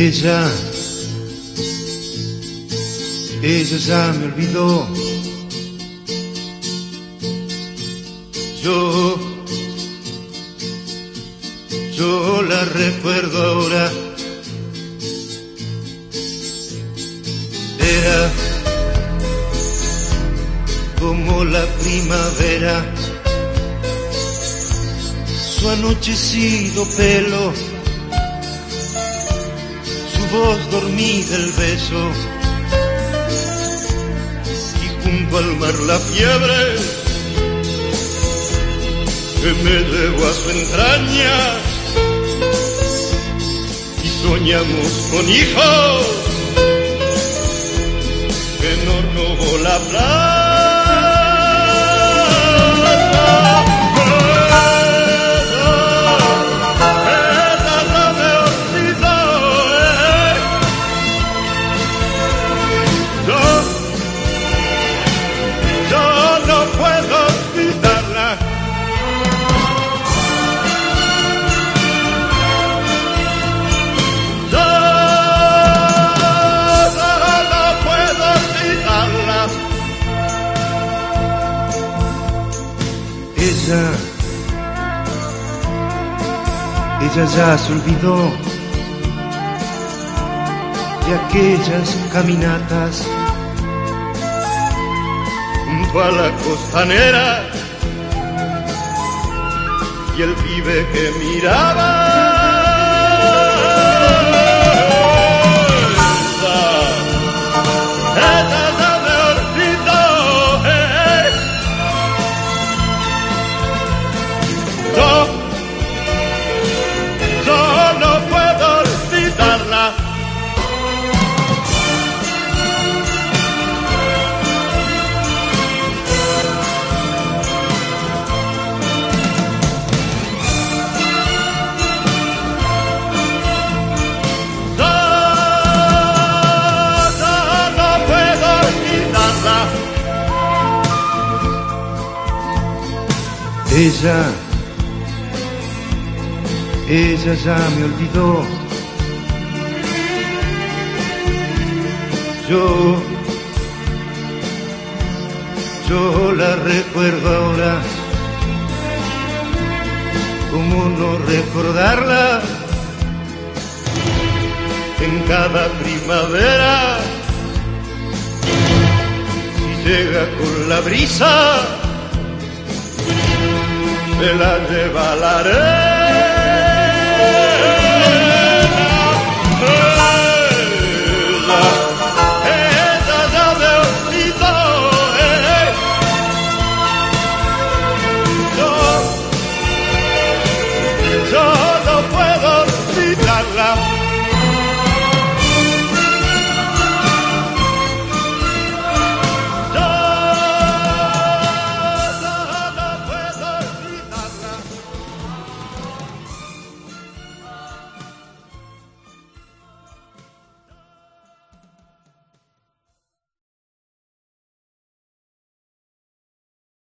Ella, ella ya me olvidó. Yo, yo la recuerdo ahora. Era como la primavera, su anochecido pelo voz dormida el beso y junto al mar la fiebre que me llevó a su entraña y soñamos con hijos que nos robó la plata. Ella, ya se olvidó de aquellas caminatas junto a la costanera y el pibe que miraba. Ella, ella ya me olvidó. Yo, yo la recuerdo ahora. ¿Cómo no recordarla? En cada primavera, si llega con la brisa, se la lleva la arena.